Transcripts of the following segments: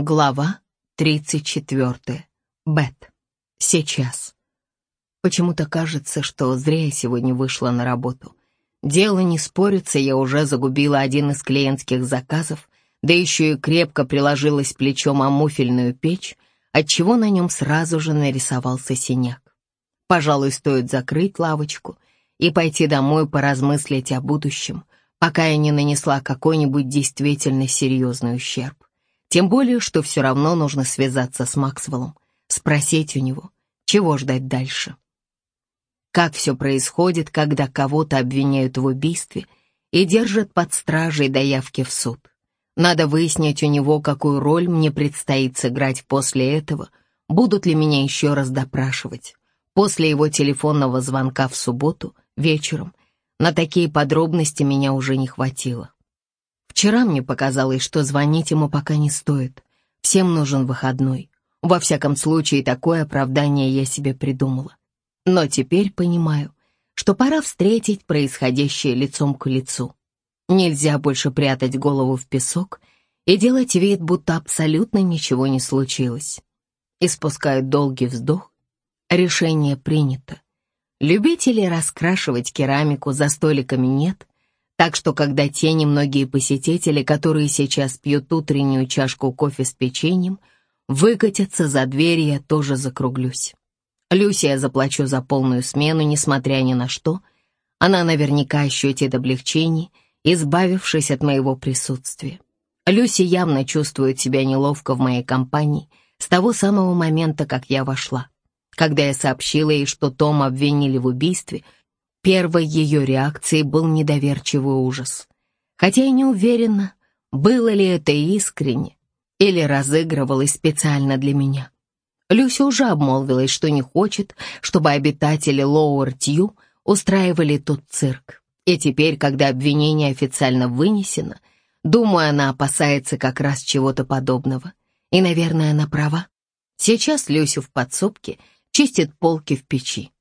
Глава 34. Бет. Сейчас. Почему-то кажется, что зря я сегодня вышла на работу. Дело не спорится, я уже загубила один из клиентских заказов, да еще и крепко приложилась плечом о муфельную печь, отчего на нем сразу же нарисовался синяк. Пожалуй, стоит закрыть лавочку и пойти домой поразмыслить о будущем, пока я не нанесла какой-нибудь действительно серьезный ущерб. Тем более, что все равно нужно связаться с Максвеллом, спросить у него, чего ждать дальше. Как все происходит, когда кого-то обвиняют в убийстве и держат под стражей до явки в суд. Надо выяснить у него, какую роль мне предстоит сыграть после этого, будут ли меня еще раз допрашивать. После его телефонного звонка в субботу, вечером, на такие подробности меня уже не хватило. Вчера мне показалось, что звонить ему пока не стоит. Всем нужен выходной. Во всяком случае, такое оправдание я себе придумала. Но теперь понимаю, что пора встретить происходящее лицом к лицу. Нельзя больше прятать голову в песок и делать вид, будто абсолютно ничего не случилось. Испускаю долгий вздох. Решение принято. Любителей раскрашивать керамику за столиками нет, так что, когда те немногие посетители, которые сейчас пьют утреннюю чашку кофе с печеньем, выкатятся за дверь, я тоже закруглюсь. Люси я заплачу за полную смену, несмотря ни на что. Она наверняка ощутит облегчение, избавившись от моего присутствия. Люси явно чувствует себя неловко в моей компании с того самого момента, как я вошла. Когда я сообщила ей, что Тома обвинили в убийстве — Первой ее реакцией был недоверчивый ужас. Хотя я не уверена, было ли это искренне или разыгрывалось специально для меня. Люся уже обмолвилась, что не хочет, чтобы обитатели Лоуэр-Тью устраивали тут цирк. И теперь, когда обвинение официально вынесено, думаю, она опасается как раз чего-то подобного. И, наверное, она права. Сейчас Люсю в подсобке чистит полки в печи.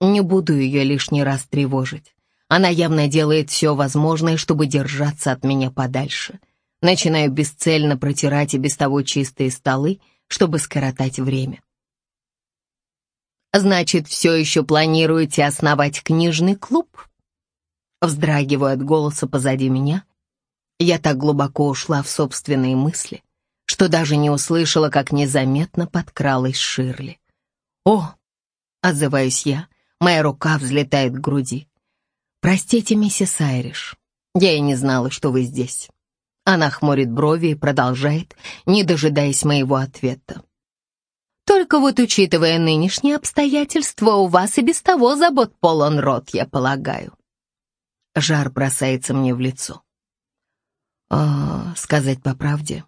Не буду ее лишний раз тревожить. Она явно делает все возможное, чтобы держаться от меня подальше. Начинаю бесцельно протирать и без того чистые столы, чтобы скоротать время. «Значит, все еще планируете основать книжный клуб?» Вздрагиваю от голоса позади меня. Я так глубоко ушла в собственные мысли, что даже не услышала, как незаметно подкралась Ширли. «О!» — отзываюсь я — Моя рука взлетает к груди. «Простите, миссис Айриш, я и не знала, что вы здесь». Она хмурит брови и продолжает, не дожидаясь моего ответа. «Только вот, учитывая нынешние обстоятельства, у вас и без того забот полон рот, я полагаю». Жар бросается мне в лицо. А, сказать по правде,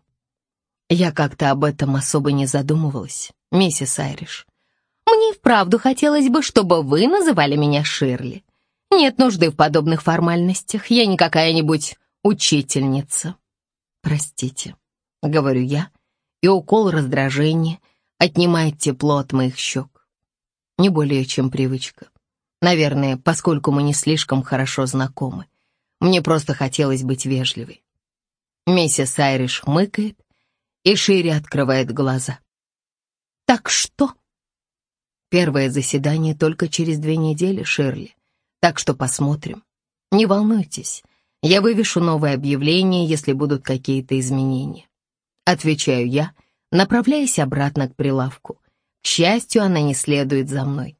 я как-то об этом особо не задумывалась, миссис Айриш. Мне вправду хотелось бы, чтобы вы называли меня Ширли. Нет нужды в подобных формальностях, я не какая-нибудь учительница. Простите, говорю я, и укол раздражения отнимает тепло от моих щек. Не более чем привычка. Наверное, поскольку мы не слишком хорошо знакомы. Мне просто хотелось быть вежливой. Миссис Айриш хмыкает и шире открывает глаза. «Так что?» Первое заседание только через две недели, Ширли. Так что посмотрим. Не волнуйтесь, я вывешу новое объявление, если будут какие-то изменения. Отвечаю я, направляясь обратно к прилавку. К счастью, она не следует за мной.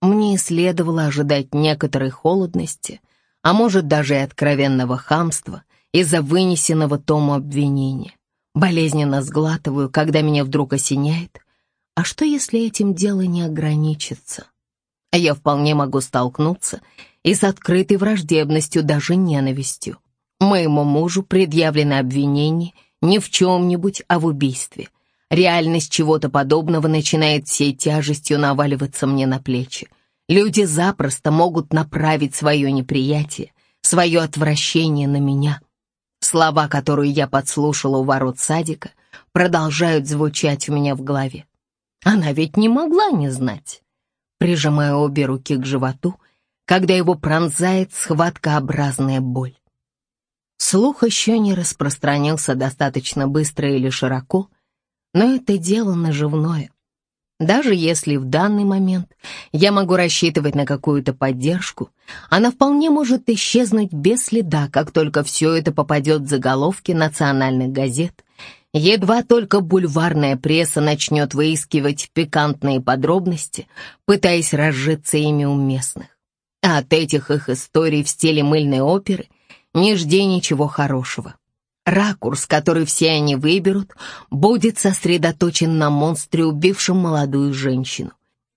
Мне следовало ожидать некоторой холодности, а может даже и откровенного хамства из-за вынесенного тому обвинения. Болезненно сглатываю, когда меня вдруг осеняет, а что, если этим дело не ограничится? Я вполне могу столкнуться и с открытой враждебностью, даже ненавистью. Моему мужу предъявлено обвинение не в чем-нибудь, а в убийстве. Реальность чего-то подобного начинает всей тяжестью наваливаться мне на плечи. Люди запросто могут направить свое неприятие, свое отвращение на меня. Слова, которые я подслушала у ворот садика, продолжают звучать у меня в голове. Она ведь не могла не знать. Прижимая обе руки к животу, когда его пронзает схваткообразная боль. Слух еще не распространился достаточно быстро или широко, но это дело наживное. Даже если в данный момент я могу рассчитывать на какую-то поддержку, она вполне может исчезнуть без следа, как только все это попадет в заголовки национальных газет. Едва только бульварная пресса начнет выискивать пикантные подробности, пытаясь разжиться ими у местных. А от этих их историй в стиле мыльной оперы не жди ничего хорошего. Ракурс, который все они выберут, будет сосредоточен на монстре, убившем молодую женщину.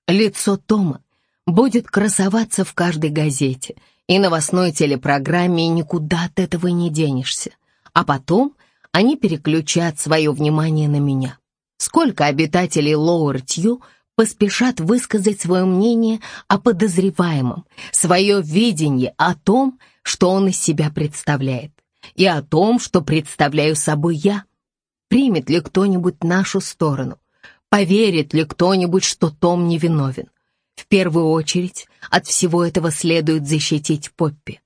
Лицо Тома будет красоваться в каждой газете и новостной телепрограмме, и никуда от этого не денешься. А потом они переключат свое внимание на меня. Сколько обитателей Лоуэр-Тью поспешат высказать свое мнение о подозреваемом, свое видение о том, что он из себя представляет и о том, что представляю собой я. Примет ли кто-нибудь нашу сторону? Поверит ли кто-нибудь, что Том невиновен? В первую очередь от всего этого следует защитить Поппи.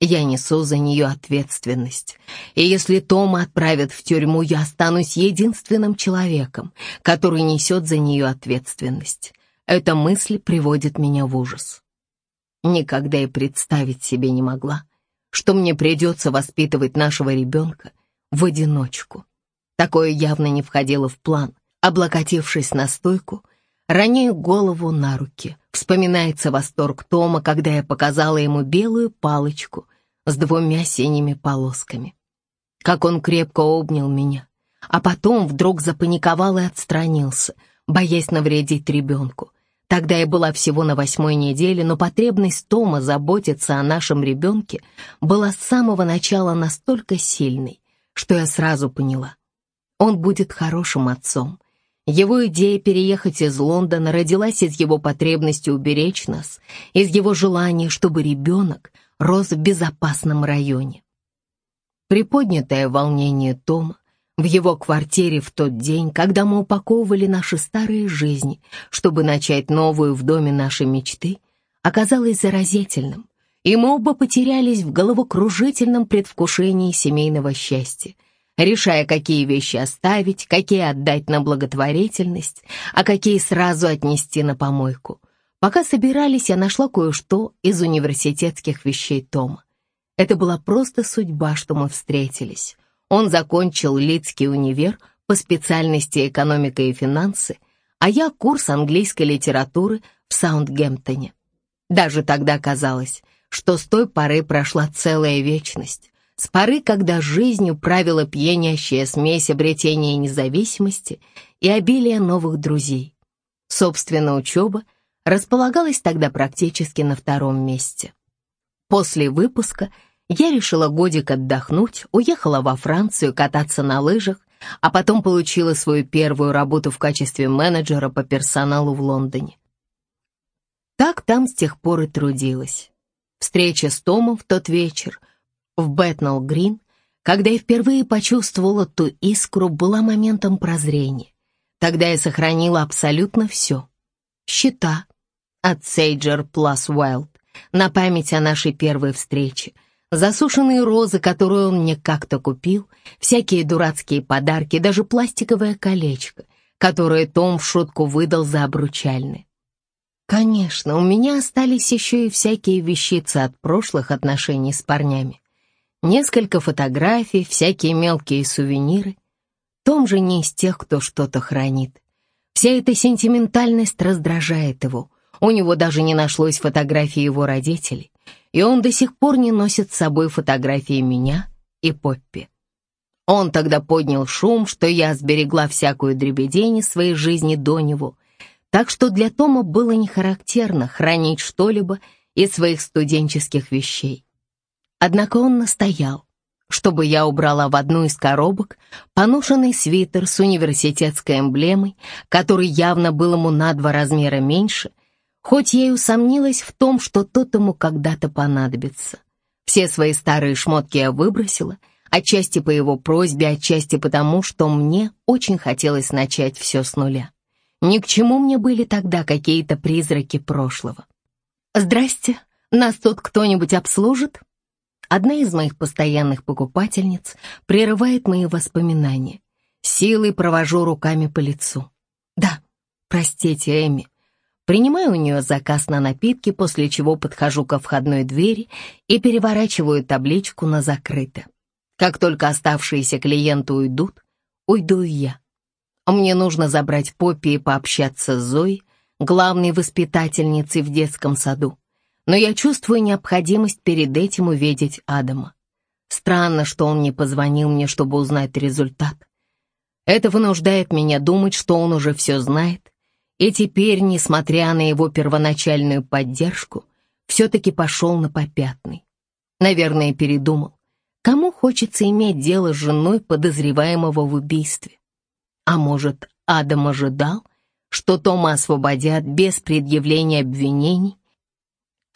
Я несу за нее ответственность. И если Тома отправят в тюрьму, я останусь единственным человеком, который несет за нее ответственность. Эта мысль приводит меня в ужас. Никогда и представить себе не могла, что мне придется воспитывать нашего ребенка в одиночку. Такое явно не входило в план. Облокотившись на стойку, роняю голову на руки. Вспоминается восторг Тома, когда я показала ему белую палочку с двумя синими полосками. Как он крепко обнял меня, а потом вдруг запаниковал и отстранился, боясь навредить ребенку. Тогда я была всего на восьмой неделе, но потребность Тома заботиться о нашем ребенке была с самого начала настолько сильной, что я сразу поняла. Он будет хорошим отцом. Его идея переехать из Лондона родилась из его потребности уберечь нас, из его желания, чтобы ребенок рос в безопасном районе. Приподнятое волнение Тома в его квартире в тот день, когда мы упаковывали наши старые жизни, чтобы начать новую в доме нашей мечты, оказалось заразительным, и мы оба потерялись в головокружительном предвкушении семейного счастья, решая, какие вещи оставить, какие отдать на благотворительность, а какие сразу отнести на помойку. Пока собирались, я нашла кое-что из университетских вещей Тома. Это была просто судьба, что мы встретились. Он закончил Лидский универ по специальности экономика и финансы, а я курс английской литературы в Саундгемптоне. Даже тогда казалось, что с той поры прошла целая вечность, с поры, когда жизнью правила пьянящая смесь обретения независимости и обилия новых друзей. Собственно, учеба располагалась тогда практически на втором месте. После выпуска – я решила годик отдохнуть, уехала во Францию кататься на лыжах, а потом получила свою первую работу в качестве менеджера по персоналу в Лондоне. Так там с тех пор и трудилась. Встреча с Томом в тот вечер в Бэтнелл Грин, когда я впервые почувствовала ту искру, была моментом прозрения. Тогда я сохранила абсолютно все. Счета от Сейджер Plus Wild на память о нашей первой встрече — засушенные розы, которые он мне как-то купил, всякие дурацкие подарки, даже пластиковое колечко, которое Том в шутку выдал за обручальное. Конечно, у меня остались еще и всякие вещицы от прошлых отношений с парнями. Несколько фотографий, всякие мелкие сувениры. Том же не из тех, кто что-то хранит. Вся эта сентиментальность раздражает его. У него даже не нашлось фотографии его родителей и он до сих пор не носит с собой фотографии меня и Поппи. Он тогда поднял шум, что я сберегла всякую дребедень своей жизни до него, так что для Тома было не характерно хранить что-либо из своих студенческих вещей. Однако он настоял, чтобы я убрала в одну из коробок поношенный свитер с университетской эмблемой, который явно был ему на два размера меньше, хоть я и усомнилась в том, что тот ему когда-то понадобится. Все свои старые шмотки я выбросила, отчасти по его просьбе, отчасти потому, что мне очень хотелось начать все с нуля. Ни к чему мне были тогда какие-то призраки прошлого. «Здрасте, нас тут кто-нибудь обслужит?» Одна из моих постоянных покупательниц прерывает мои воспоминания. Силой провожу руками по лицу. Да, простите, Эми. Принимаю у нее заказ на напитки, после чего подхожу ко входной двери и переворачиваю табличку на закрыто. Как только оставшиеся клиенты уйдут, уйду и я. Мне нужно забрать Поппи и пообщаться с Зоей, главной воспитательницей в детском саду. Но я чувствую необходимость перед этим увидеть Адама. Странно, что он не позвонил мне, чтобы узнать результат. Это вынуждает меня думать, что он уже все знает, и теперь, несмотря на его первоначальную поддержку, все-таки пошел на попятный. Наверное, передумал. Кому хочется иметь дело с женой подозреваемого в убийстве? А может, Адам ожидал, что Тома освободят без предъявления обвинений?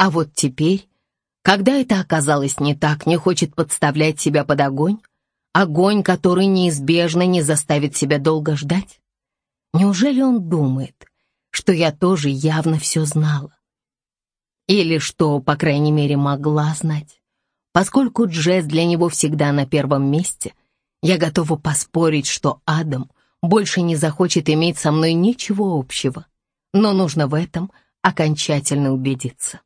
А вот теперь, когда это оказалось не так, не хочет подставлять себя под огонь? Огонь, который неизбежно не заставит себя долго ждать? Неужели он думает, что я тоже явно все знала? Или что, по крайней мере, могла знать? Поскольку Джесс для него всегда на первом месте, я готова поспорить, что Адам больше не захочет иметь со мной ничего общего. Но нужно в этом окончательно убедиться.